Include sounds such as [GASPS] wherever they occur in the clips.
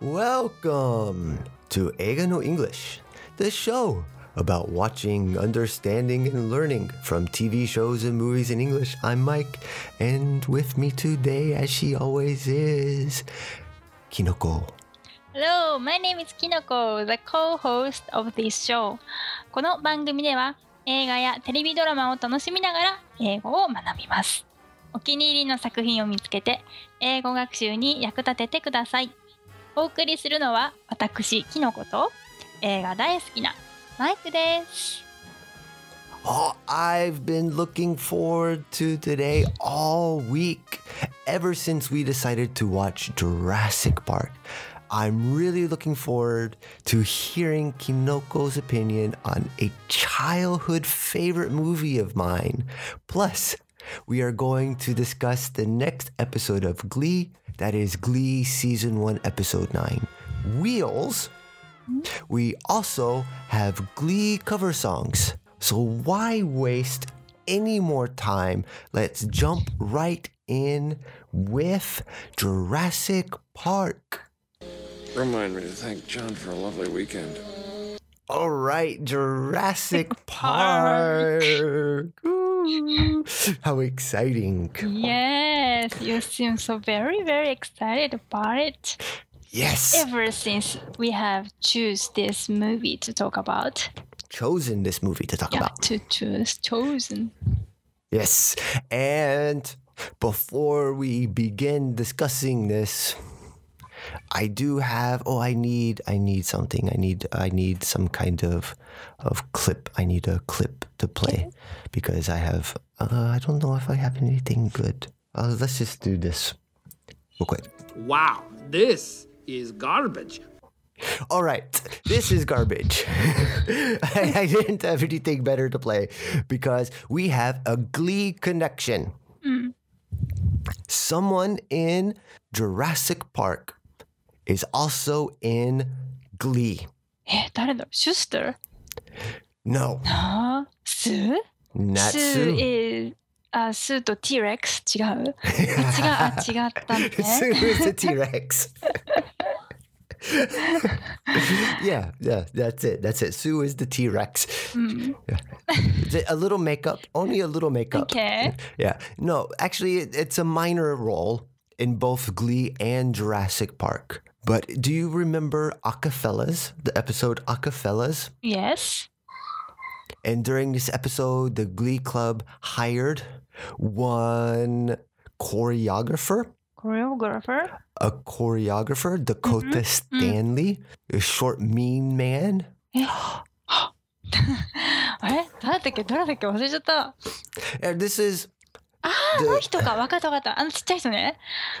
Welcome to Eiga no English, the show about watching, understanding, and learning from TV shows and movies in English. I'm Mike, and with me today, as she always is, Kinoko. Hello, my name is Kinoko, the co-host of this show. この番組では映画やテレビドラマを楽しみながら英語を学びます。お気に入りの作品を見つけて英語学習に役立ててください。お送りするのは私、キノコと映画大好きなマイクです。 Oh, I've been looking forward to today all week, ever since we decided to watch Jurassic Park. I'm really looking forward to hearing Kinoko's opinion on a childhood favorite movie of mine. Plus, we are going to discuss the next episode of Glee, that is Glee Season 1, Episode 9 Wheels. We also have Glee cover songs. So why waste any more time? Let's jump right in with Jurassic Park. Remind me to thank John for a lovely weekend. All right, Jurassic [LAUGHS] Park. Ooh, how exciting. Yes, you seem so very very excited about it. Yes, Ever since we have choose this movie to talk about. chosen this movie to talk Yeah, about. to choose chosen. Yes. And before we begin discussing this, I do have oh I need I need something. I need I need some kind of of clip. I need a clip to play because I have uh, I don't know if I have anything good. Uh, let's just do this real quick. Wow, this is garbage. All right, this is garbage. [LAUGHS] I, I didn't have anything better to play because we have a Glee connection. Someone in Jurassic Park is also in Glee. え、誰だろう ?Schuester? No. sue is ス Sue. ー、えー、あ、スーと T-Rex? 違う [LAUGHS] is a T Rex. [LAUGHS] yeah, yeah, that's it. That's it. Sue is the T Rex. Mm. a little makeup, only a little makeup. Okay. Yeah. No, actually, it, it's a minor role in both Glee and Jurassic Park. But do you remember Acafellas, the episode Acafellas? Yes. And during this episode, the Glee Club hired one choreographer. Choreographer? A choreographer, Dakota mm-hmm. Mm. Stanley, mm. a short, mean man. [GASPS] [GASPS] あれ誰だっけ誰だっけ忘れちゃった。This is ああ The- あの人か分かった分かったあのちっちゃい人ね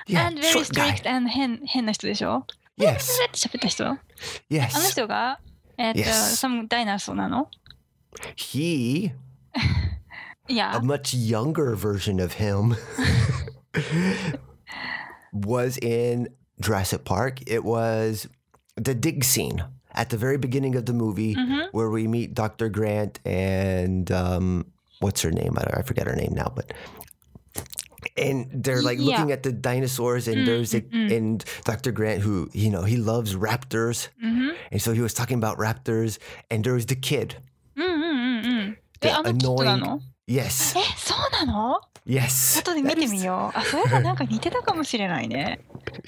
yeah, and very short guy. strict and 変変な人でしょ Yes, って喋った人あの yes. 人がえっ、と、 Yes. some ダイナソーなの He [LAUGHS] いや a much younger version of him [LAUGHS] was in Jurassic Park. It was the dig scene at the very beginning of the movie where we meet Dr. Grant and um, what's her name? I, I forget her name now, but. And they're like Yeah. looking at the dinosaurs, and there's a, and Dr. Grant who you know he loves raptors, and so he was talking about raptors, and there was the kid, うんうんうんうんえ the あの人なの yes, えそうなの yes, 後で見てみようあそういえばなんか似てたかもしれないね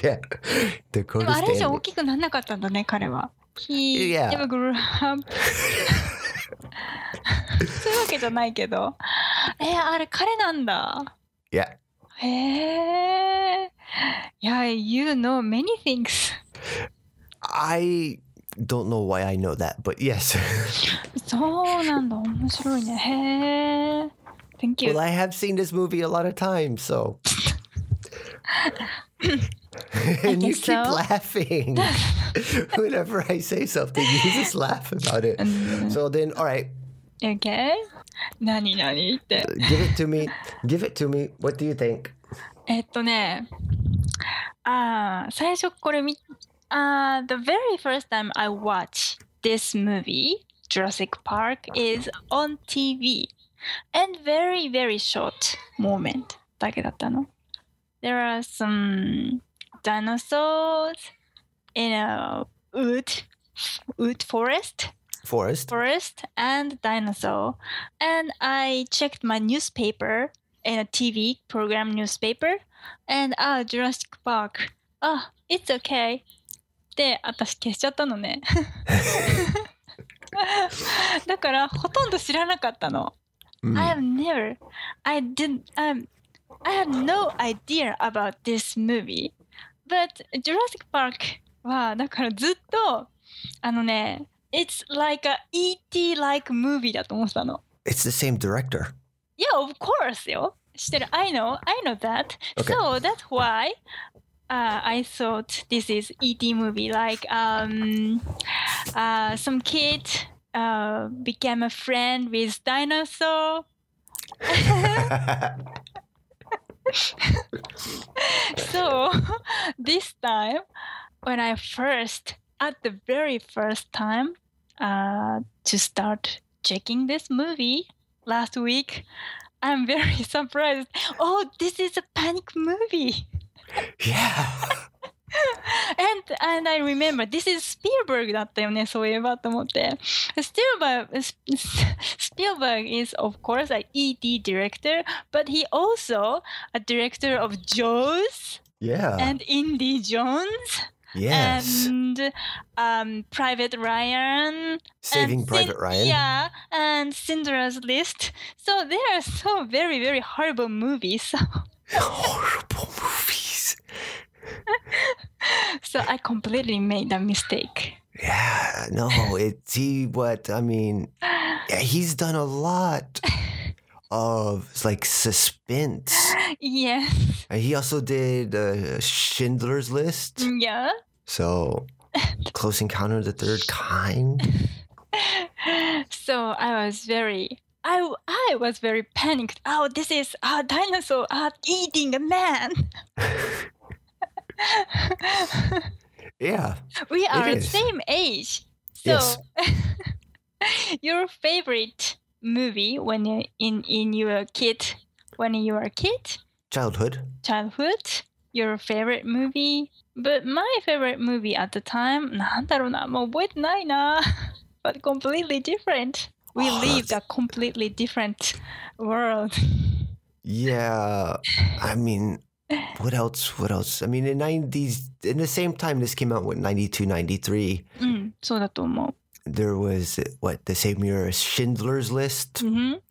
yeah, [LAUGHS] で Dakota もあれ以上 Stanley. 大きくなんなかったんだね彼は He Yeah. never grew up [LAUGHS] [LAUGHS] そういうわけじゃないけどえあれ彼なんだ Yeah. へえいや You know many things I don't know why I know that, but yes. [LAUGHS] そうなんだ面白いねへえ Thank you well, I have seen this movie a lot of times, so. and [LAUGHS] you guess keep so. laughing [LAUGHS] whenever I say something. You just laugh about it. So then, all right, Okay 何何って give it to me. Give it to me. What do you think? えっとね、あー最初これ見、あー the very first time I watch this movie, Jurassic Park, is on TV. And very, very short moment だけだったの。There are some dinosaurs in a wood wood forest Forest. forest and dinosaur and i checked my newspaper in a tv program newspaper and ah jurassic park ah it's okay で私消しちゃったのねだからほとんど知らなかったの Mm. [LAUGHS] I have never, I didn't, um, I had no idea about this movie. But Jurassic Park は、だからずっと、あのね、 It's like a E.T. like movie だと思ってたの。 It's the same director. Yeah, of course よ。知ってる。I know, I know that. Okay. So that's why uh, I thought this is E.T. movie. Like, um, uh, some kid uh, became a friend with dinosaur. [LAUGHS] so this time when i first at the very first time uh, to start checking this movie last week. I'm very [LAUGHS] surprised. Oh, this is a panic movie. Yeah. [LAUGHS] and, and I remember this is スピルバーグだったよね、そういえばと思って。スピルバーグ、スピルバーグ uh, is of course a ED director, but he also a director of Jaws yeah. and Indy Jones yes. and um, Private Ryan Saving Private Cin- Ryan. yeah and Cinderella's List so they are so very very horrible movies [LAUGHS] Horrible movies. [LAUGHS] so I completely made a mistake Yeah. No, it's he. What I mean, [LAUGHS] yeah, he's done a lot of like suspense. yes Uh, He also did uh, Schindler's List. yeah So, Close Encounter of the Third Kind. [LAUGHS] so I was very I I was very panicked. Oh, this is a dinosaur uh, eating a man. [LAUGHS] Yeah. we are the same age. So Yes. [LAUGHS] your favorite movie when you in in your kid when you were a kid Childhood. childhood your favorite movie but my favorite movie at the time [LAUGHS] なんだろうなもう覚えてないな but completely different we Oh, lived a completely different world Yeah. I mean, what else? What else? I mean, in 90s, in the same time this came out, what, 92, 93, うんそうだと思 there was, what, the same year as Schindler's List, ううん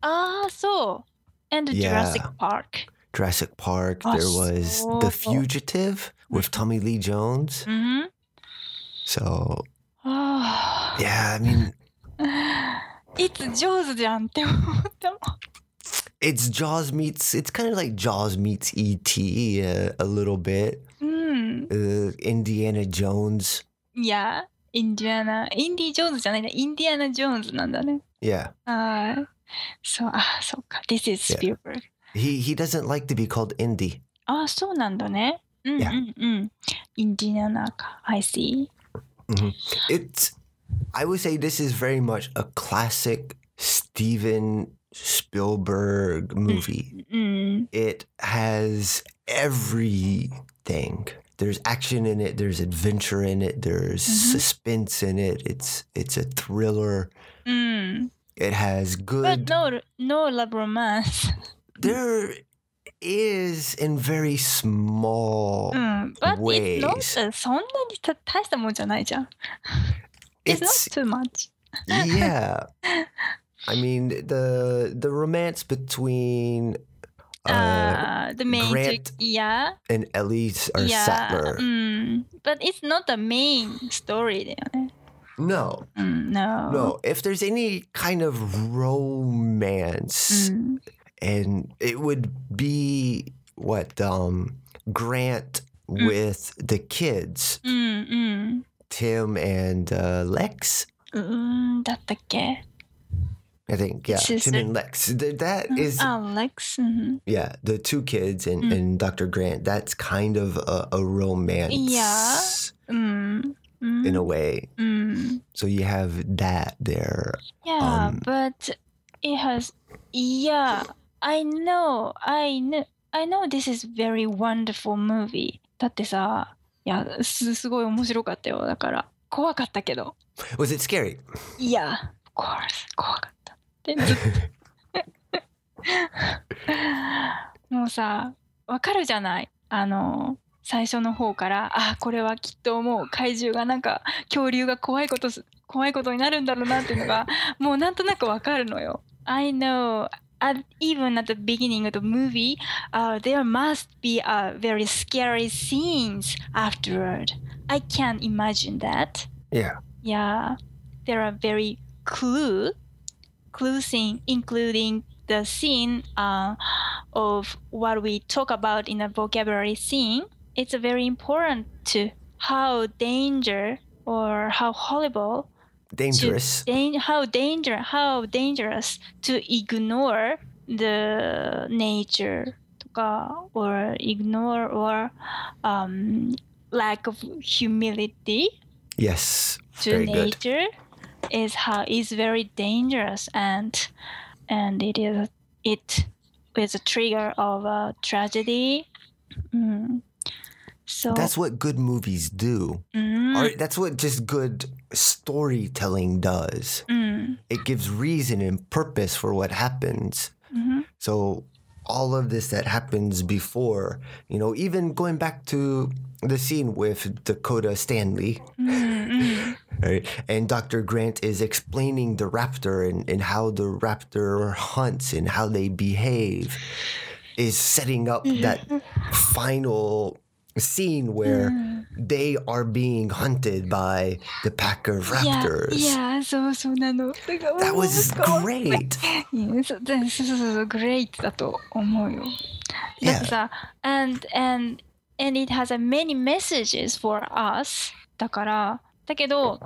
ああそう and Yeah. Jurassic Park Jurassic Park, Oh, there was so- The Fugitive with Tommy Lee Jones. うん So, ああ yeah, I mean, [SIGHS] いつ上手じ[LAUGHS] ゃんって思ったもん it's Jaws meets, it's kind of like Jaws meets E.T. Uh, a little bit. うん。 Uh, Indiana Jones. いや、 インディアナ、インディ・ジョーンズじゃないな、インディアナ・ジョーンズなんだね。 Yeah. はい。そう、あ、そうか。This is Yeah. Spielberg. He, he doesn't like to be called Indy. あ、そうなんだね。うんうん Yeah. うん。インディアナか。I see. It's, I would say this is very much a classic Steven Spielberg movie. うん。 It has everything. There's action in it. There's adventure in it. There's Mhm. suspense in it. It's it's a thriller. うん。 It has But good. no, no love romance. There is in very small うん。But it's not, ways. そんなにた大したもんじゃないじゃん。It's, It's not too much. yeah. [LAUGHS] I mean the the romance between uh, Uh, the main, Grant yeah, and Elise or yeah. Sattler. うん。But it's not the main story だよね。 No, うん。No. no. If there's any kind of romance, うん。 and it would be what um Grant Mm. with the kids, うん。 Tim and uh, Lex. うん。うん。だったっけ I think yeah, Sister. Tim and Lex. Th- That is あ、Lex? うん。 yeah, the two kids and, Mm. and Dr. Grant. That's kind of a, a romance Yeah. うん。うん。 in a way. うん。 So you have that there. Yeah, Um, but it has. Yeah, I know. I know. I know this is very wonderful movie. だってさ、 いやすすごい面白かったよだから怖かったけど Was it scary? いや of course 怖かった っともうさわかるじゃないあの最初の方からあこれはきっともう怪獣がなんか恐竜が怖いことす怖いことになるんだろうなっていうのがもうなんとなくわかるのよ。I know at, even at the beginning of the movie, uh, there must be uh, very scary scenes afterward. I can't imagine that. Yeah. Yeah, there are very clue, clue scene, including the scene uh, of what we talk about in a vocabulary scene. It's very important to how danger or how horrible Dangerous. dan- how danger how dangerous to ignore the nature or ignore or um, lack of humility Yes. to Very good. Is how is very dangerous and and it is it is a trigger of a tragedy. Mm. So That's what good movies do. mm, Or that's what just good storytelling does. mm, It gives reason and purpose for what happens. mhm, So all of this that happens before, you know, even going back to the scene with Dakota Stanley, mm, mm. right? And Dr. Grant is explaining the raptor and, and how the raptor hunts and how they behave is setting up that final scene where they are being hunted by the pack of raptors. いや、いや、そうそうなの。だから That was もう great. いやそうそうそうそう、great だと思うよ。だってさ、and, and, and it has a many messages for us. だから、だけど、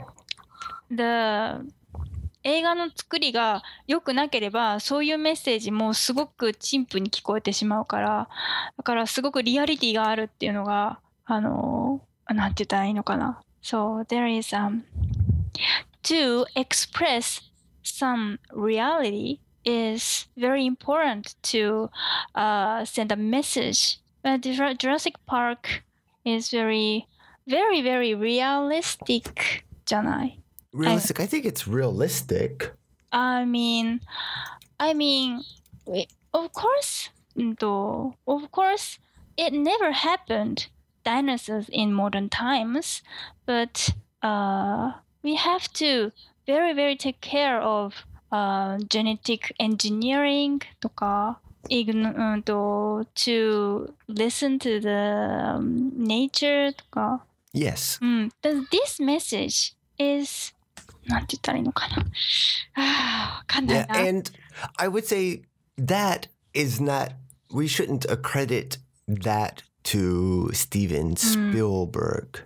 the 映画の作りが良くなければそういうメッセージもすごく陳腐に聞こえてしまうからだからすごくリアリティがあるっていうのがあのなんて言ったらいいのかな So there is um to express some reality is very important to uh, send a message. But Jura- Jurassic Park is very, very, very realistic じゃない。Realistic. I think it's realistic. I mean, I mean, we- of course, うんと of course, it never happened dinosaurs in modern times, but uh, we have to very, very take care of uh, genetic engineering とか、ign- うんと to listen to the um, nature とか、 Yes. うん、the- this message is なんて言ったらいいのかな。[SIGHS] ああ、わかんない Yeah. な。 And I would say that is not, we shouldn't accredit that to Steven Spielberg.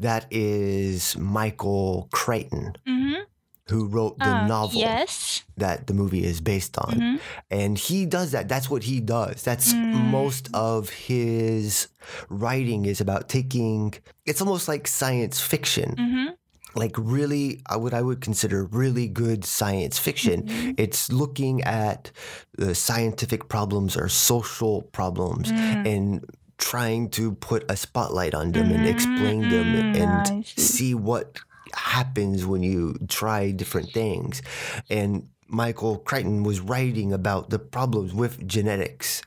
That is Michael Crichton, うん、 who wrote the あ novel Yes. that the movie is based on. うん、 And he does that. That's what he does. That's Mm. most of his writing is about taking, it's almost like science fiction. うん、 like really uh, what I would consider really good science fiction. It's looking at the scientific problems or social problems and trying to put a spotlight on them and explain them Mm, I and see. see what happens when you try different things. And Michael Crichton was writing about the problems with genetics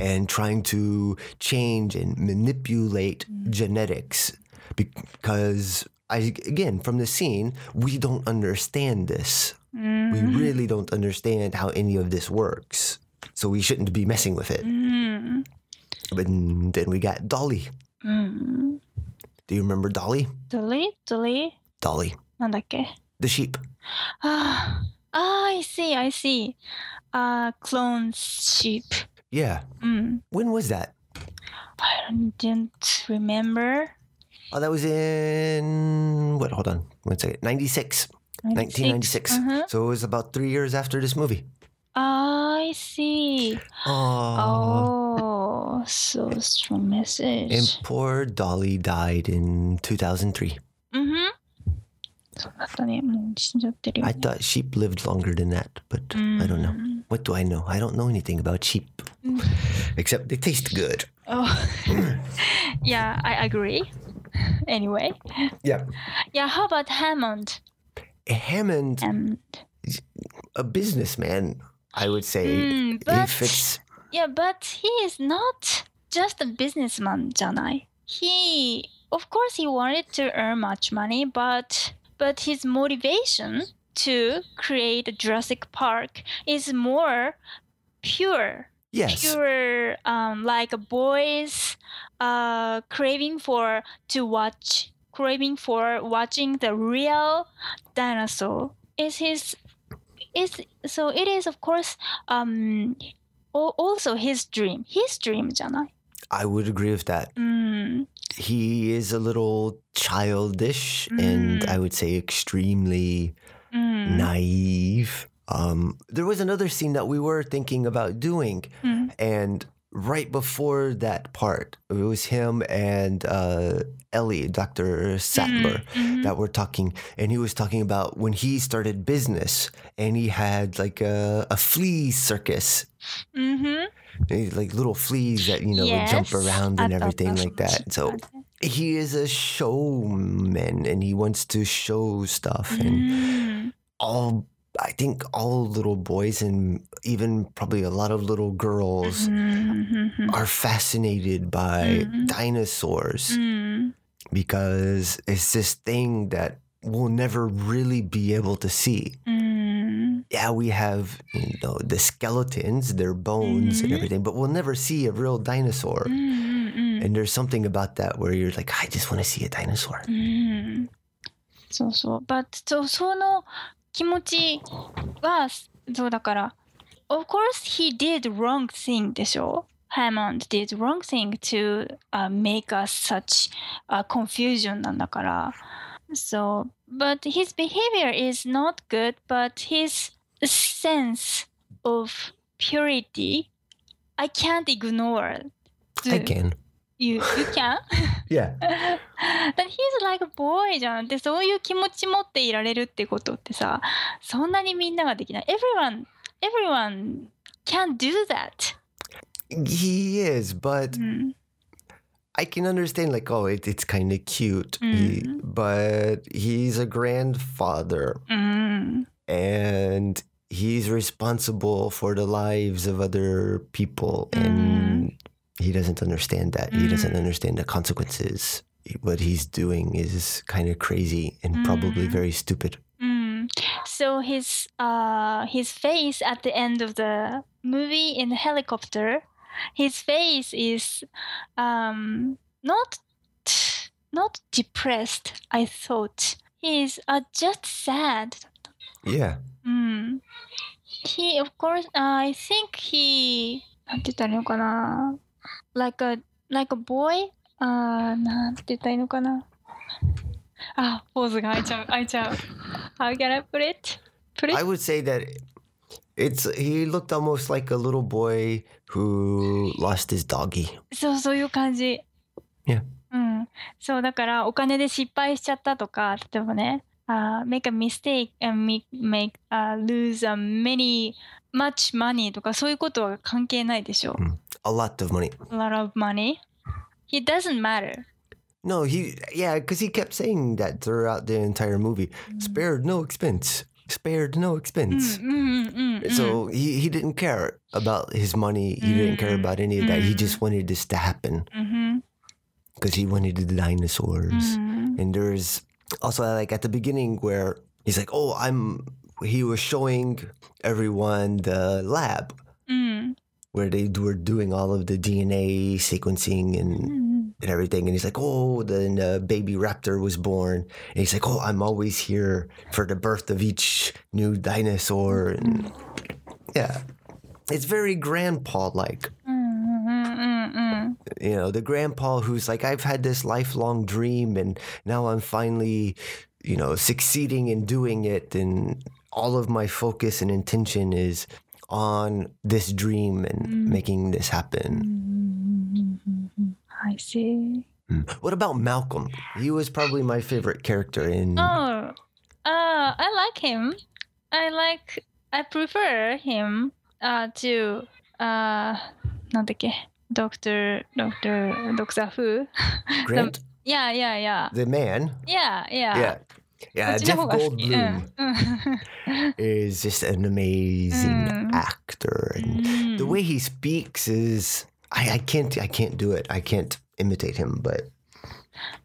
and trying to change and manipulate genetics because I again from the scene we don't understand this. We really don't understand how any of this works. So we shouldn't be messing with it. うん、 But then we got Dolly. うん。 Do you remember Dolly? ドリドリ Dolly, なんだっけ the sheep. ああ、I see, I see. あ、uh, clone sheep. Yeah. うん。 When was that? I didn't remember. Oh, that was in what? Hold on, one second. Ninety six. 1996. Uh-huh. So it was about three years after this movie. I see. Oh, oh so strong message. And poor Dolly died in 2003. Mhm. I thought sheep lived longer than that, but mm. I don't know. Mm. What do I know? I don't know anything about sheep, mm. except they taste good. Oh, [LAUGHS] yeah, I agree. [LAUGHS] anyway. Yeah. Yeah. How about Hammond? Hammond, Hammond. a businessman, I would say. Mm, but. Yeah, but he is not just a businessman, Janai. He, of course, he wanted to earn much money, but but his motivation to create Jurassic Park is more pure Yes. pure um, like boys uh, craving for to watch craving for watching the real dinosaur is his is so it is of course um al- also his dream his dream じゃない I would agree with that. うん、 He is a little childish and Mm. I would say extremely うん、 naive. Um, there was another scene that we were thinking about doing, mm-hmm. and right before that part, it was him and uh, Ellie, Dr. Sattler, mm-hmm. that were talking. And he was talking about when he started business and he had like a, a flea circus. Mm-hmm. Like little fleas that, you know, yes. jump around and everything like that. So he is a showman and he wants to show stuff. And mm. all I think all little boys and even probably a lot of little girls うん are fascinated by Mhm. dinosaurs うん、 because it's this thing that we'll never really be able to see. うん、 Yeah, we have you know the skeletons, their bones and Mhm. everything, but we'll never see a real dinosaur. うん、うん、 And there's something about that where you're like, I just want to see a dinosaur. うんそうそう。But そうその 気持ちはそうだから。Of course he did wrong thing でしょ Hammond did wrong thing to、uh, make us such a confusion なんだから。So, but his behavior is not good, but his sense of purity, I can't ignore. I can. You, you can? [LAUGHS] Yeah. [LAUGHS] But he's like a boy じゃんってそういう気持ち持っていられるってことってさそんなにみんなができない Everyone everyone can do that、 He is, but うん、 I can understand like oh it, it's kind of cute he, Mhm. but he's a grandfather うん、 and he's responsible for the lives of other people and he doesn't understand that he doesn't Mm. understand the consequences what he's doing is kind of crazy and probably Mm. very stupid うん、So his uh his face at the end of the movie in the helicopter his face is um not not depressed I thought he's uh, just sad yeah Mm. He, of course, uh, I think he, なんて言ったらいいのかな like a, like a boy? あーなんて言ったらいいのかなあ、ポーズが開いちゃう、開いちゃう。How can I put it? Put i it? would say that it's he looked almost like a little boy who lost his doggy そう、そういう感じ。Yeah. うん。そう、だからお金で失敗しちゃったとか、例えばね、uh, make a mistake and make, make uh, lose a many, much money とかそういうことは関係ないでしょ。 a lot of money a lot of money. He doesn't matter. No, he yeah, because he kept saying that throughout the entire movie. Spared no expense. Spared no expense. うんうんうんうん。 So he, he didn't care about his money. He didn't care Mm. about any of that. He Mm. just wanted this to happen うん。 because he wanted the dinosaurs. うん。 And there's also like at the beginning where he's like, "Oh, I'm." He was showing everyone the lab mm. where they were doing all of the DNA sequencing and mm. and everything. And he's like, "Oh, then a baby raptor was born." And he's like, "Oh, I'm always here for the birth of each new dinosaur." And mm. yeah, it's very grandpa like. Mm You know, the grandpa who's like, I've had this lifelong dream and now I'm finally, you know, succeeding in doing it. And all of my focus and intention is on this dream and making this happen. I see. Mm. What about Malcolm? He was probably my favorite character in. Oh, uh, I like him. I like. I prefer him. Uh, to uh, なんだっけ、 Doctor Doctor Doctor Who. Grant. the, yeah, yeah, yeah. The man. Yeah, yeah. Yeah. Yeah, Jeff Goldblum [LAUGHS] is just an amazing mm. actor, and mm. the way he speaks is I, I can't I can't do it. I can't imitate him, but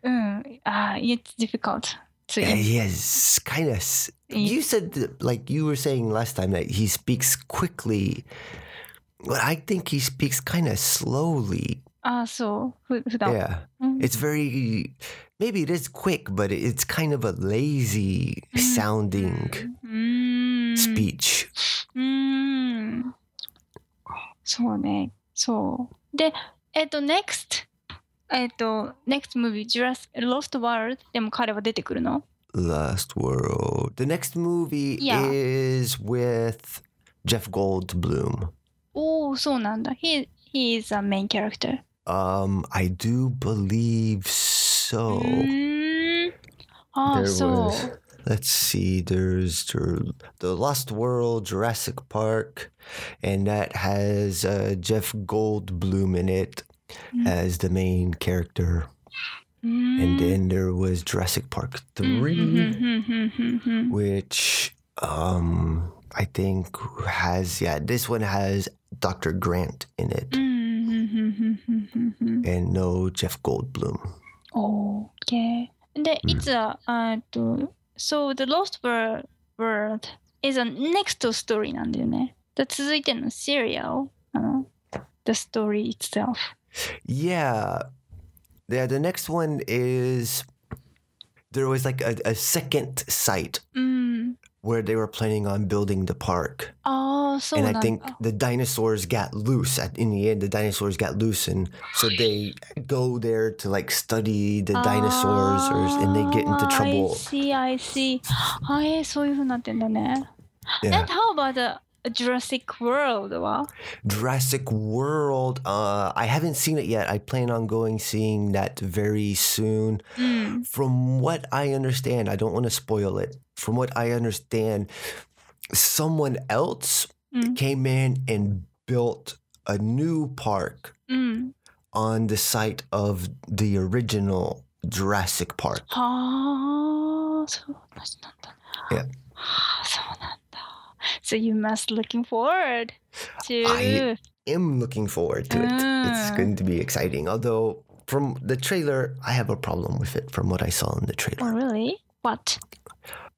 mm, uh, it's difficult. To yeah, he is kind of. You said that, like you were saying last time that he speaks quickly, But I think he speaks kind of slowly. あ、そう。ふ普段。 Yeah. うん。 It's very maybe it is quick, but it's kind of a lazy sounding うーん。 speech. うーん。そうね。そう。で、えっ、と、NEXT。えっ、と、NEXT movie、Jurassic Lost World でも彼は出てくるの Lost World. The next movie Yeah. is with Jeff Goldblum. おお、そうなんだ。He, he is a main character. Um, I do believe う so. ーん。あ There あ、そう。 was- Let's see. There's the, the Lost World, Jurassic Park, and that has uh, Jeff Goldblum in it Mm. as the main character. うーん And then there was Jurassic Park 3, うんうんうんうんうん which um I think has yeah, this one has Dr. Grant in it うんうんうんうんうんうん and no Jeff Goldblum. オーケー。で、うんいつは、あえっと、So the Lost World, world is a next story なんだよね。で続いての serial, あの、the story itself. Yeah. Yeah, the next one is there was like a, a second site うん。 where they were planning on building the park. ああ、そう And なん I だ。 think the dinosaurs got loose. At, in the end, the dinosaurs got loose, and so they go there to like study the dinosaurs, or, and they get into あー trouble. I see, I see. [GASPS] はい、えーそういうふうになってんだね。 Yeah. And how about the Jurassic World は Jurassic World. Uh, I haven't seen it yet. I plan on going seeing that very soon. うん。 From what I understand, I don't want to spoil it. From what I understand, someone else Mm. came in and built a new park うん。 on the site of the original Jurassic Park. はあ、そうなんだ。 Yeah. はあ、そうなんだ。 so you must looking forward to. I am looking forward to it. It's ah. going to be exciting. Although from the trailer, I have a problem with it. From what I saw in the trailer. Oh really? What?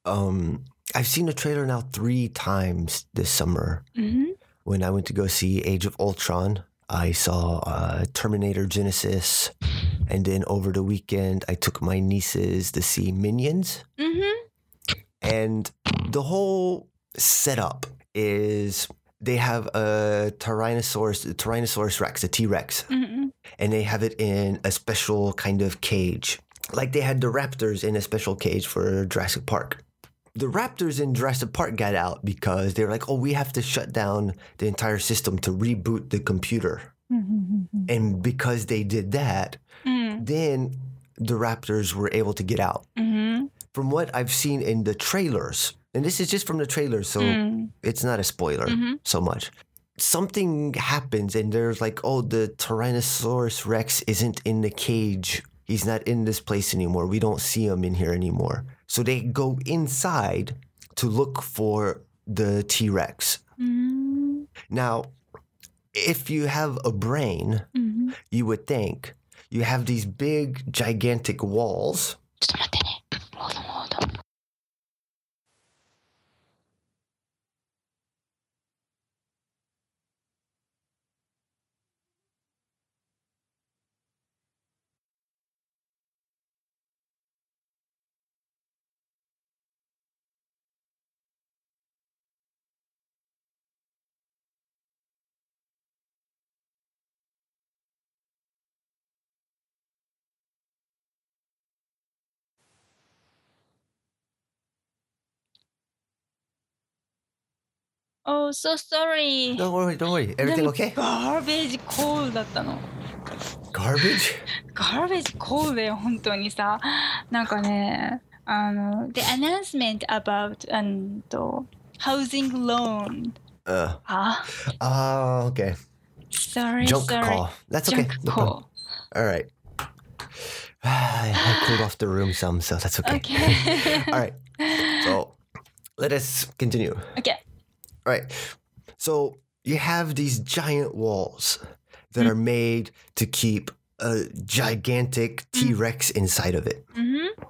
Um, I've seen the trailer now three times this summer. Mm-hmm. When I went to go see Age of Ultron, I saw uh, Terminator Genisys, and then over the weekend I took my nieces to see Minions. Mhm. And the whole setup is they have a Tyrannosaurus, Tyrannosaurus Rex, a T Rex, mm-hmm. and they have it in a special kind of cage, like they had the Raptors in a special cage for Jurassic Park. The Raptors in Jurassic Park got out because they were like, oh, we have to shut down the entire system to reboot the computer. Mm-hmm. And because they did that, mm. then the Raptors were able to get out. Mm-hmm. From what I've seen in the trailers, and this is just from the trailer, so mm. it's not a spoiler mm-hmm. so much. Something happens, and there's like, oh, the Tyrannosaurus Rex isn't in the cage. He's not in this place anymore. We don't see him in here anymore. So they go inside to look for the T Rex. Mm. Mm-hmm. Now, if you have a brain, mm-hmm. you would think you have these big, gigantic walls. Just Oh, so sorry. Don't worry, don't worry. Everything okay? Garbage cold だったの。 Garbage? [LAUGHS] Garbage cold だよ、本当にさ。なんかね、あの、the announcement about あと housing loan. Uh, あ、 oh, okay. sorry, Junk sorry. call. That's okay. Junk No problem. call. All right. [SIGHS] I cooled off the room some, so that's okay. Okay. [LAUGHS] All right. So let us continue. okay. All right. So you have these giant walls that are made to keep a gigantic T Rex inside of it. Mm-hmm.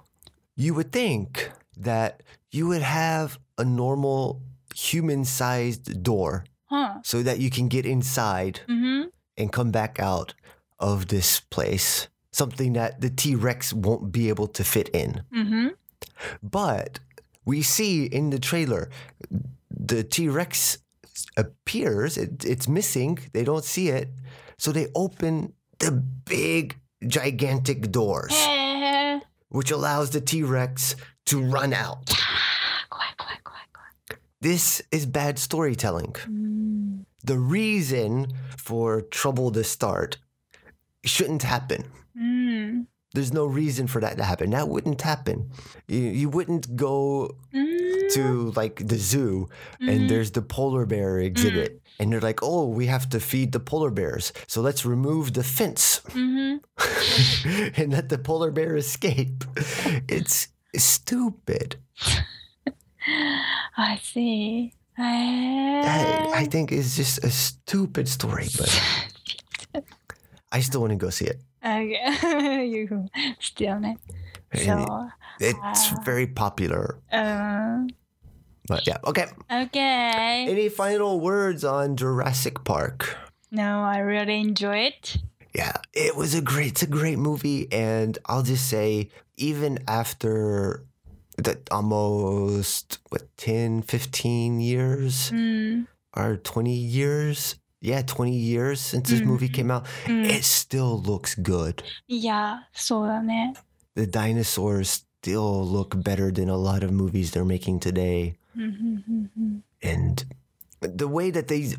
You would think that you would have a normal human sized door Huh. so that you can get inside Mm-hmm. and come back out of this place. Something that the T Rex won't be able to fit in. Mm-hmm. But we see in the trailer the T Rex appears, it, it's missing, they don't see it. So they open the big, gigantic doors, [LAUGHS] which allows the T Rex to run out. Quack, quack, quack, this is bad storytelling. Mm. The reason for trouble to start shouldn't happen. Mm. There's no reason for that to happen. That wouldn't happen. You, you wouldn't go. Mm to like the zoo mm-hmm. and there's the polar bear mm. exhibit. Mm-hmm. And they're like, oh, we have to feed the polar bears. So let's remove the fence mm-hmm. [LAUGHS] and let the polar bear escape. It's stupid. [LAUGHS] I see. I... I, I think it's just a stupid story, but [LAUGHS] I still want to go see it. Okay. you still, man. So it's uh, very popular. Uh, but yeah, okay. Okay. Any final words on Jurassic Park? No, I really enjoy it. Yeah, it was a great, it's a great movie, and I'll just say, even after the almost what 10, 15 years mm. or twenty years, yeah, 20 years since this mm. movie came out, mm. it still looks good. Yeah, so uh, the dinosaurs still look better than a lot of movies they're making today. Mm-hmm. And the way that they,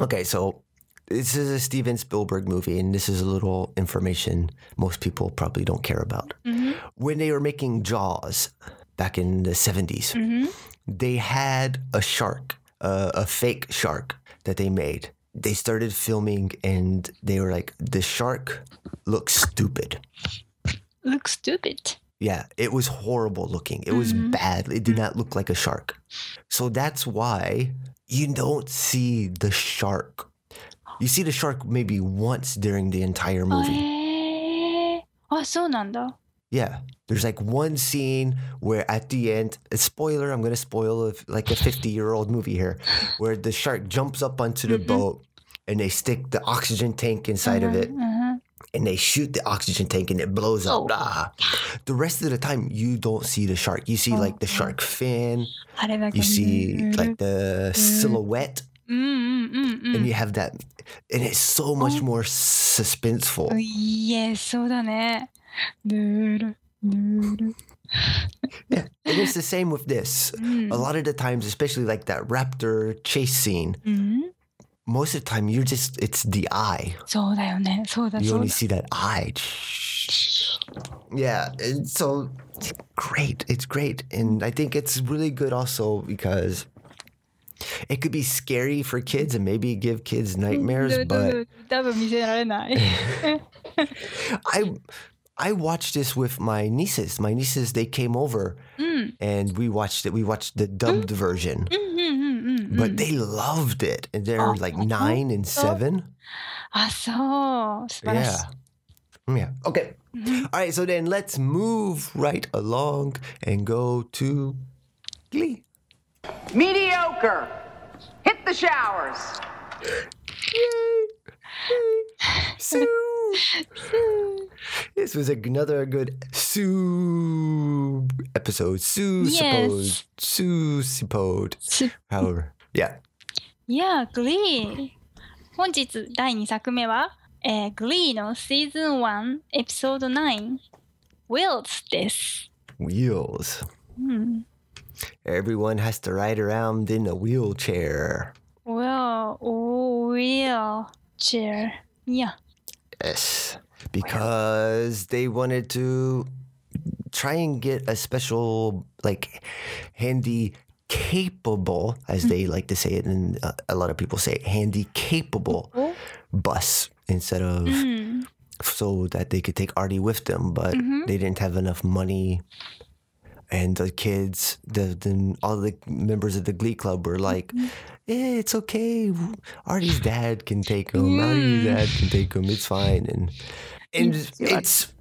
okay, so this is a Steven Spielberg movie, and this is a little information most people probably don't care about. Mm-hmm. When they were making Jaws back in the 70s, mm-hmm. they had a shark, uh, a fake shark that they made. They started filming, and they were like, the shark looks stupid look stupid. Yeah, it was horrible looking. It was mm-hmm. bad. It did not look like a shark. So that's why you don't see the shark. You see the shark maybe once during the entire movie. Oh, eh. oh so. Yeah. There's like one scene where at the end, uh, spoiler, I'm going to spoil a, like a 50 year old movie here, where the shark jumps up onto the mm-hmm. boat and they stick the oxygen tank inside mm-hmm. of uh-huh, it and they shoot the oxygen tank and it blows up. Oh. Ah. The rest of the time, you don't see the shark. You see like the shark fin, あれだけ you see like the silhouette, うんうんうんう and ん。 you have that, and it's so much more suspenseful. いえ、そうだね。ルール、ルール。 And it's the same with this. A lot of the times, especially like that raptor chase scene, うん。 most of the time you're just it's the eye. そうだよね。そうだ You そう only だ。 see that eye. Yeah, and so it's great. It's great, and I think it's really good also because it could be scary for kids and maybe give kids nightmares. で But で多分見せられない。 [LAUGHS] I I watched this with my nieces. My nieces they came over [LAUGHS] and we watched it. We watched the dubbed version, うんうん うんうん。 but they loved it. And they're like nine and seven. あ、そう。素晴らしい Yeah. Yeah. Okay. All right. So then let's move right along and go to Glee. Mediocre. Hit the showers. [SIGHS] Sue. [LAUGHS] This was another good Sue episode. Sue Yes. supposed. Sue supposed. す [LAUGHS] However, yeah. いや、グリー。本日第2作目は、えー、グリーのシーズン1エピソード9 Wheels です。 Wheels. うん。 Everyone has to ride around in a wheelchair. Well, oh, wheel chair. いや。Yes. Because they wanted to try and get a special, like, handy capable, as they like to say it, and uh, a lot of people say it, handy capable Oh. bus instead of so that they could take Artie with them, but they didn't have enough money. And the kids, the, the all the members of the Glee Club were like, eh, "It's okay. Artie's dad can take him. Artie's mm. dad can take him. It's fine." And and mm, it's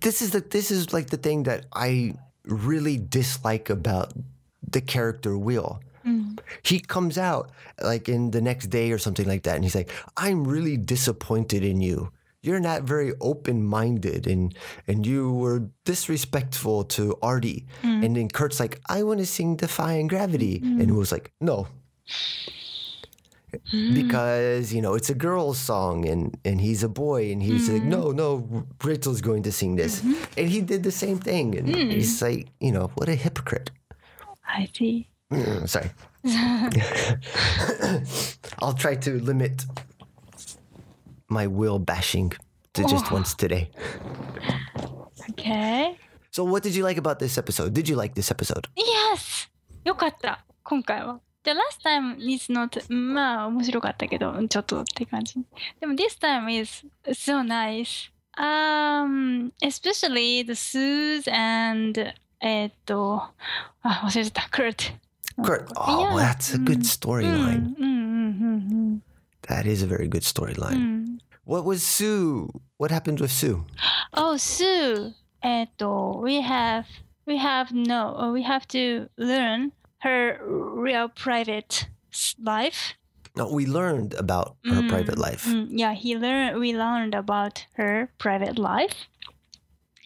this is the this is like the thing that I really dislike about the character Will. Mm-hmm. He comes out like in the next day or something like that, and he's like, "I'm really disappointed in you. You're not very open minded, and and you were disrespectful to Artie." Mm. And then Kurt's like, "I want to sing Defying Gravity," and mm. was like, "No." Mm. Because you know it's a girl's song and and he's a boy and he's like no no Rachel's going to sing this. Mm-hmm. And he did the same thing and he's like you know what a hypocrite. I see. Mm, sorry. [LAUGHS] [LAUGHS] I'll try to limit my will bashing to just once today. Okay. So, what did you like about this episode? Did you like this episode? Yes! よかった、今回は。The last time is not まあ面白かったけど、ちょっとって感じ。でも this time is so nice. Um, especially the Suze and えっと、あ、忘れちゃった、Kurt. Kurt, oh, Yeah. that's a good う storyline. んうんうんうん。 that is a very good storyline. Mm. What was Sue? What happened with Sue? Oh, Sue. Eto, we have we have no uh, we have to learn her real private life. No, we learned about mm. her hmm. private life. Mm. yeah, he learned. We learned about her private life.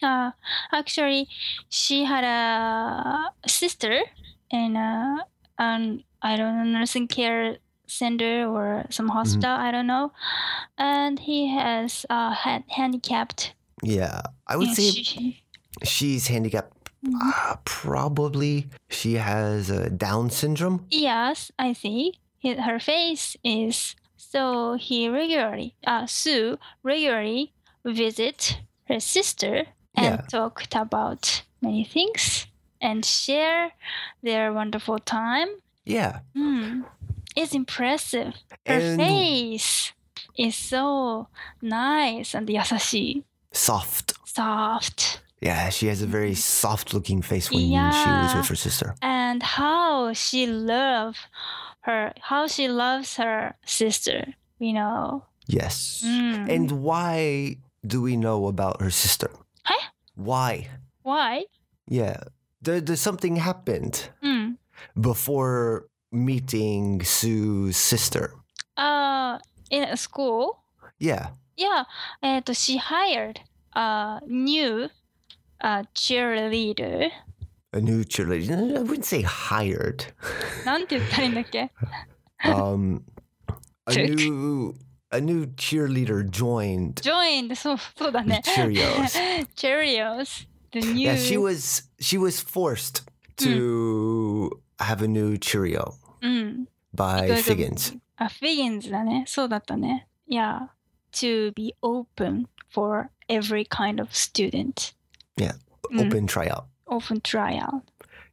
Uh, actually, she had a sister, and uh, and I don't know. Nursing care center or some hospital. I don't know, and he has uh, had handicapped. Yeah, I would say she- she's handicapped. Uh, probably she has uh, Down syndrome. Yes, I see. Hi- Her face is so he regularly, uh, Sue regularly visit her sister and Yeah. talked about many things and share their wonderful time. Yeah, Hmm. It's impressive. Her And- face is so nice and 優しい soft. soft. Yeah, she has a very soft looking face when she was Yeah. with her sister. and how she love her how she loves her sister you know Yes. Mm. And why do we know about her sister? Huh? Why? why Yeah. There, there's something happened mm. before meeting Sue's sister. uh in a school Yeah. yeah and she hired a new uh, cheerleader A new cheerleader. I wouldn't say hired. なんて言ったらいいんだっけ [LAUGHS] Um, a Took. new a new cheerleader joined. joined そ[LAUGHS] うそうだね Cheerios. [LAUGHS] Cheerios the new Yeah, she was she was forced to have a new Cheerio うん by Because of- Figgins. あ、フィギンズだね。そうだったね。Yeah. To be open for every kind of student. Yeah, Mm. open tryout. Open tryout.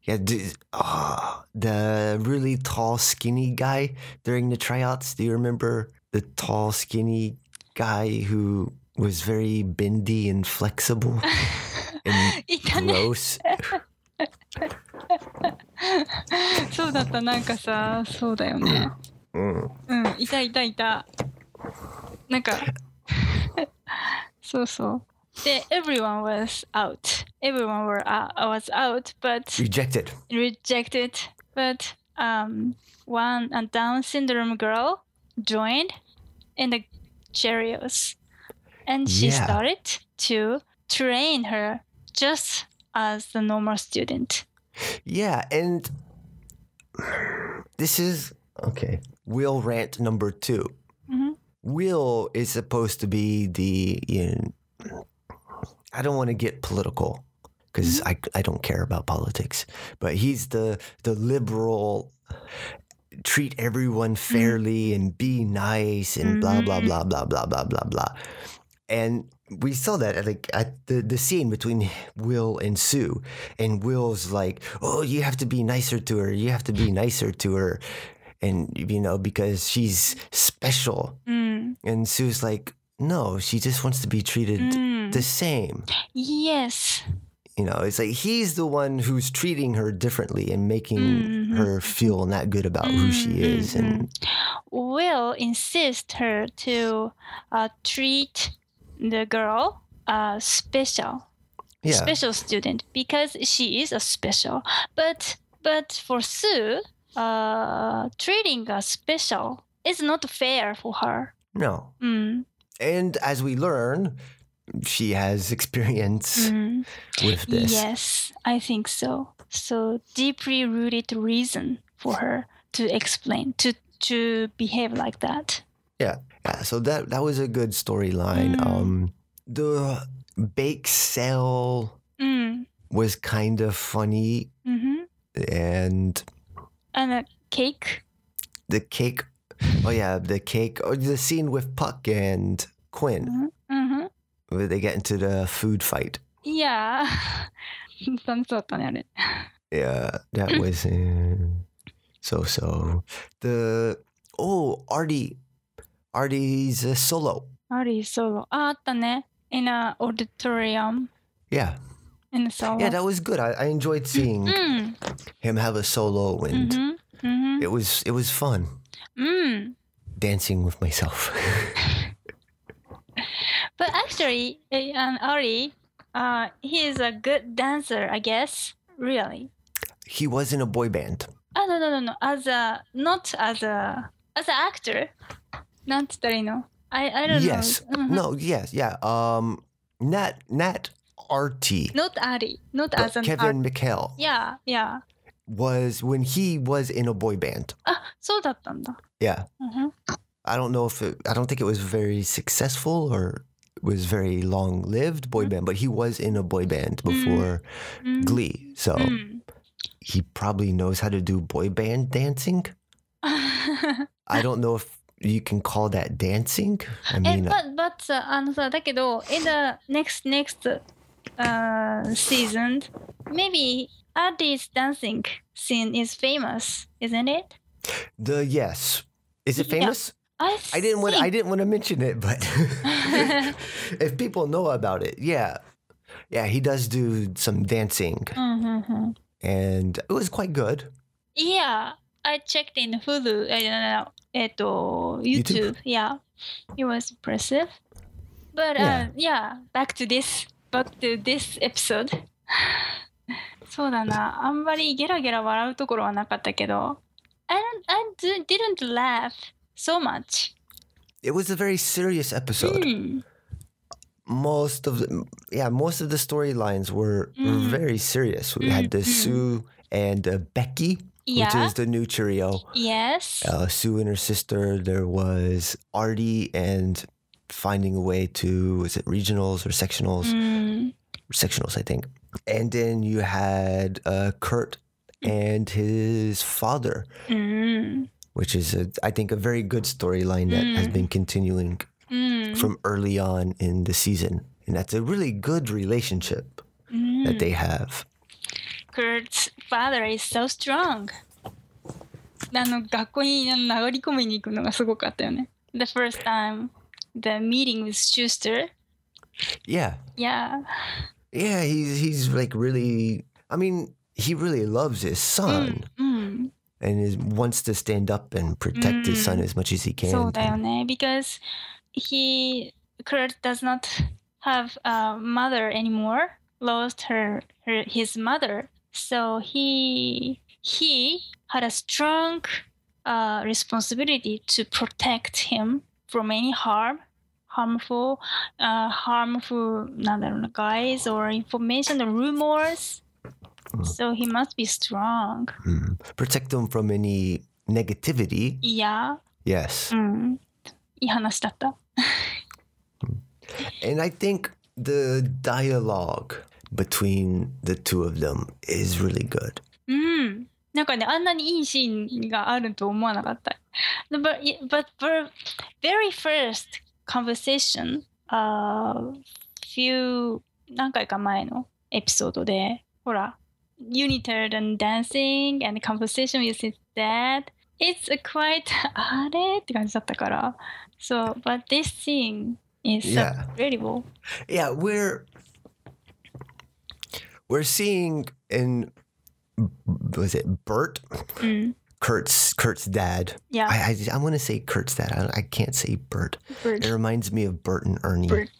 Yeah, d- ah, the really tall, skinny guy during the tryouts. Do you remember the tall, skinny guy who was very bendy and flexible [LAUGHS] and い[LAUGHS] たね。 gross? [LAUGHS] [LAUGHS] そうだった。なんかさ、そうだよね。 Mm. うん。いたいたいた。なんか、そうそう。で、[LAUGHS] everyone was out. Everyone were out, was out, but Rejected. rejected. But um, one a Down syndrome girl joined in the Cheerios, and she Yeah. started to train her just as the normal student. Yeah, and this is okay. Will rant number 2 Mhm. Will is supposed to be the you know, I don't want to get political because mm-hmm. I I don't care about politics, but he's the the liberal treat everyone mm-hmm. fairly and be nice and blah blah blah blah blah blah blah blah. And we saw that at like at the, the scene between Will and Sue. And Will's like, Oh, you have to be nicer to her. You have to be nicer to her. And you know, because she's special. Mm. And Sue's like, no, she just wants to be treated Mm. the same. Yes. You know, it's like he's the one who's treating her differently and making Mhm. her feel not good about who she is. And Will insist her to uh, treat the girl uh, special. yeah, special student because she is a special. But but for Sue, uh, treating a special is not fair for her. no. Mm, And as we learn, she has experience mm. with this. Yes, I think so. So deeply rooted reason for her to explain to to behave like that. Yeah. So that that was a good storyline. Mm. Um, the bake sale Mm. was kind of funny, Mm-hmm. and And a cake. the cake. Oh yeah, the cake. Or the scene with Puck and Quinn Mm-hmm. where they get into the food fight. Yeah. 楽しそうだったねあれ。 [LAUGHS] Yeah, that [CLEARS THROAT] was uh, so so. The oh Artie, Artie's uh, solo. Artie's solo. Ah, in an auditorium. Yeah. In a solo. Yeah, that was good. I, I enjoyed seeing mm. him have a solo, and mm-hmm. Mm-hmm. it was it was fun. Mm. Dancing with myself. [LAUGHS] but actually, eh, um, Ari, uh, he is a good dancer, I guess. Really. He was in a boy band. Oh, no, no, no, no. As a not as a as an actor. なんて言ったらいいの I, I don't Yes, know. Mhm. no, yes, yeah. Um, Nat Nat Artie, Not Ari. Not but as an Kevin art- McHale Yeah, yeah. was when he was in a boy band. あ、そうだったんだ。 Yeah, うん。 I don't know if it, I don't think it was very successful or was very long lived boy band, but he was in a boy band before うん。 Glee, so うん。 he probably knows how to do boy band dancing. [LAUGHS] I don't know if you can call that dancing. I え、 mean, but, but さ、あのさ、だけど、in the next, next, uh, season, maybe Adi's dancing scene is famous, isn't it? the yes, is it Yeah. famous? I, I didn't want I think- didn't want to mention it, but [LAUGHS] if people know about it, yeah, yeah, he does do some dancing, うんうんうん。 and it was quite good. Yeah, I checked in Hulu, I don't know, えっと、YouTube. YouTube? Yeah, it was impressive. But, uh, yeah, back to this, back to this episode. [SIGHS] そうだな、あんまりゲラゲラ笑うところはなかったけど、I don't, I do- didn't laugh so much. It was a very serious episode. うん。 Most of the yeah, most of the storylines were, were Mm. very serious. We had the Sue and uh, Becky, yeah. which is the new trio. Yes. Uh, Sue and her sister. There was Artie and finding a way to was it regionals or sectionals? Mm. Sectionals, I think. And then you had uh, Kurt and his father, mm. which is a, I think a very good storyline that mm. has been continuing mm. from early on in the season, and that's a really good relationship that they mm. have. Kurt's father is so strong. あの、学校に殴り込みに行くのがすごかったよね。The first time, the meeting with Schuester. Yeah. Yeah. Yeah, he's, he's like really, I mean, he really loves his son. うん、うん and is, wants to stand up and protect mm. his son mm. as much as he can. because he, Kurt does not have a mother anymore, lost her, her his mother. So he he had a strong uh, responsibility to protect him from any harm, harmful, uh, harmful なんだろうな guys or information or rumors. So he must be strong. Mm. Protect them from any negativity. いや、 Yes. うん。いい話だった。 And I think the dialogue between the two of them is really good. うん。なんかね、あんなにいいシーンがあると思わなかった。But, but for very first conversation, uh, few 何回か前のエピソードで、ほら、Unitard and dancing and conversation with his dad, it's a quite あ[LAUGHS] れって感じだったから。So, but this scene is so Yeah. incredible. Yeah, we're we're seeing in was it Bert? Mm. Kurt's Kurt's dad. Yeah. I I, I want to say Kurt's dad. I, I can't say Bert. Bert. It reminds me of Bert and Ernie. Bert. [LAUGHS]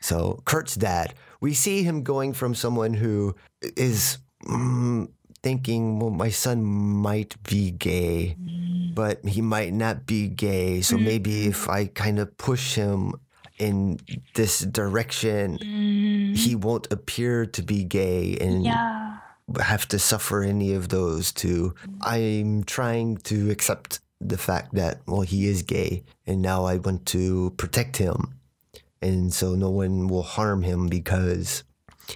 So Kurt's dad. We see him going from someone who is mm, thinking, well, my son might be gay, mm. but he might not be gay. So mm. maybe if I kind of push him in this direction, mm. he won't appear to be gay and Yeah. have to suffer any of those two. I'm trying to accept the fact that, well, he is gay and now I want to protect him. And so no one will harm him because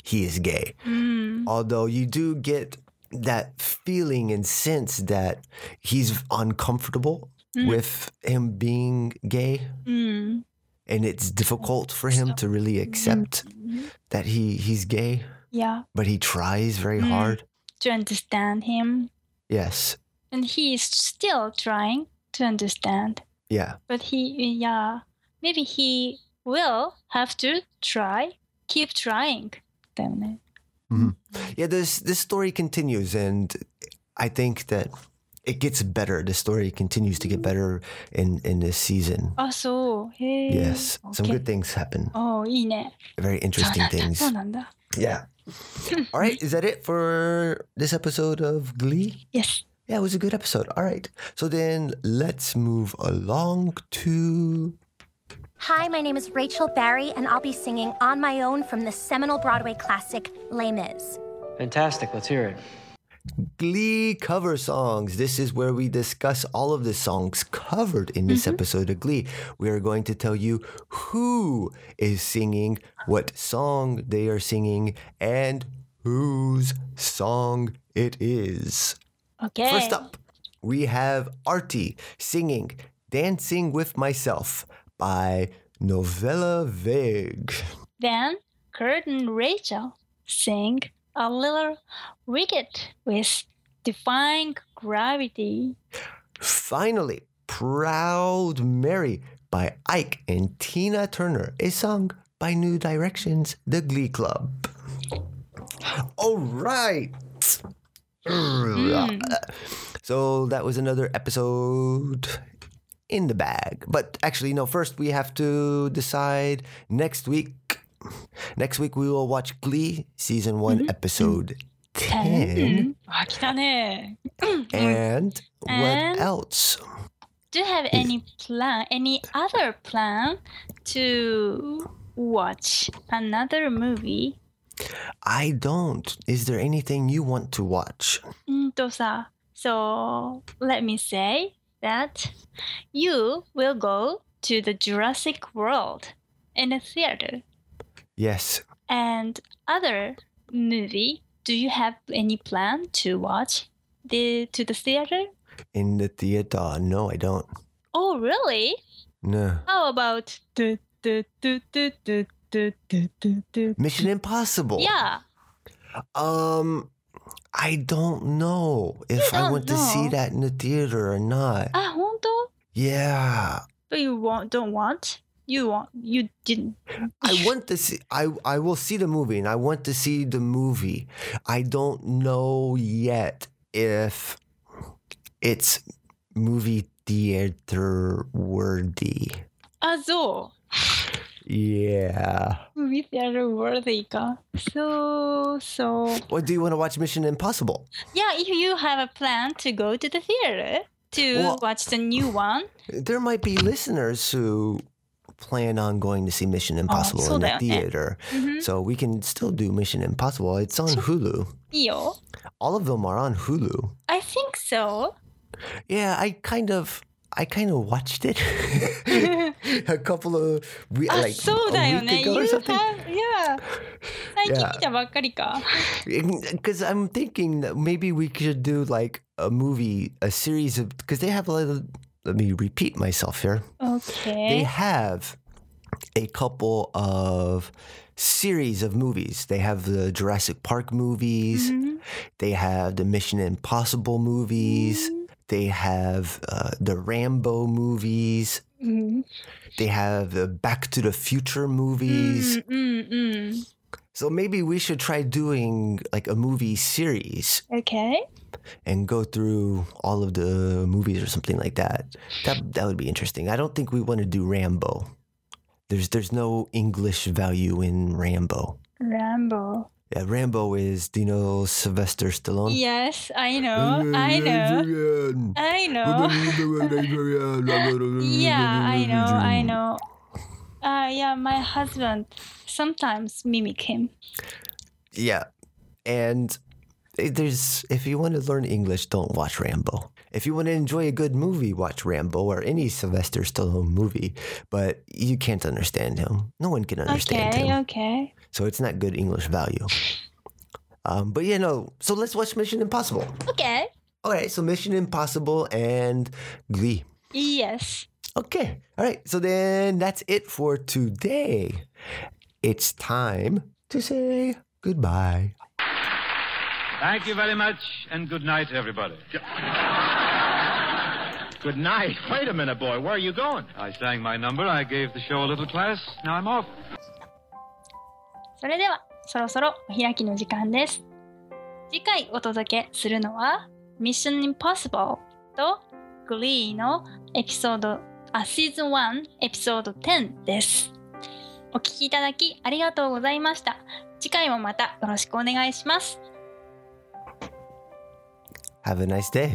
he is gay. Mm. Although you do get that feeling and sense that he's uncomfortable mm. with him being gay. Mm and it's mm-hmm. difficult for him to really mm-hmm. accept mm-hmm. that he he's gay. Yeah. But he tries very mm. hard to understand him. Yes. And he is still trying to understand. Yeah. But he yeah, maybe he will have to try, keep trying. Damn it. Mm-hmm. mm-hmm. Yeah, this this story continues and I think that it gets better. The story continues to get mm. better in in this season. Ah, あ、そう。へえ。Yes, some good things happen. Oh, おーいいね。Very Very interesting things. Yeah. All right, is that it for this episode of Glee? Yes. Yeah, it was a good episode. All right. So then let's move along to Hi, my name is Rachel Berry, and I'll be singing On My Own from the seminal Broadway classic Les Mis. Fantastic. Let's hear it. Glee cover songs. This is where we discuss all of the songs covered in this mm-hmm. episode of Glee. We are going to tell you who is singing, what song they are singing, and whose song it is. Okay. First up, we have Artie singing Dancing with Myself by Nouvelle Vague. Then Kurt and Rachel sing a little wicked with defying gravity. Finally, Proud Mary by Ike and Tina Turner is sung by New Directions, the Glee Club. All right. Hmm. So that was another episode in the bag. But actually, no, first we have to decide next week. Next week, we will watch Glee Season one mm-hmm. Episode 10. Mm-hmm. And what and else? Do you have any plan, any other plan to watch another movie? I don't. Is there anything you want to watch? So let me say that you will go to the Jurassic World in a theater Yes. And other movie, do you have any plan to watch the to the theater? In the theater? No, I don't. Oh, really? No. How about do, do, do, do, do, do, do, do, do. Mission Impossible? Yeah. Um, I don't know if don't I want know. to see that in the theater or not. Ah, 本当? Yeah. But you want, don't want? you want you didn't. I want to see i i will see the movie and i want to see the movie. I don't know yet if it's movie theater worthy. Ah so yeah. Movie theater worthy so so. What do you want to watch mission impossible? Yeah if you have a plan to go to the theater to well, watch the new one. There might be listeners who plan on going to see Mission Impossible oh, in the theater. Mm-hmm. So we can still do Mission Impossible. It's on Hulu. All of them are on Hulu. I think so. Yeah, I kind of I kind of watched it [LAUGHS] a couple of we, ah, like so a week ago or something. Have, yeah. yeah. Because I'm thinking that maybe we could do like a movie, a series of because they have a lot of let me repeat myself here. Okay. They have a couple of series of movies. They have the Jurassic Park movies. Mm-hmm. They have the Mission Impossible movies. Mm-hmm. They have uh, the Rambo movies. Mm-hmm. They have the Back to the Future movies. So maybe we should try doing like a movie series. Okay. And go through all of the movies or something like that. That that would be interesting. I don't think we want to do Rambo. There's there's no English value in Rambo. Rambo. Yeah, Rambo is do you know Sylvester Stallone? Yes, I know. I know. I know. [LAUGHS] yeah, I know. I know. Uh, yeah, my husband sometimes mimic him. Yeah. And there's if you want to learn English, don't watch Rambo. If you want to enjoy a good movie, watch Rambo or any Sylvester Stallone movie, but you can't understand him. No one can understand Okay, him. okay. okay. So it's not good English value. Um, but yeah, no. So let's watch Mission Impossible. Okay. All right. so Mission Impossible and Glee. Yes. Okay. All right. So then that's it for today It's time to say goodbye. Thank you very much, and good night, everybody. Good night. Wait a minute, boy. Where are you going? I sang my number. I gave the show a little class. Now I'm off. それではそろそろお開きの時間です。次回お届けするのは Mission Impossible と Glee のエピソードあシーズン1エピソード10です。 お聞きいただきありがとうございました。次回もまたよろしくお願いします。Have a nice day.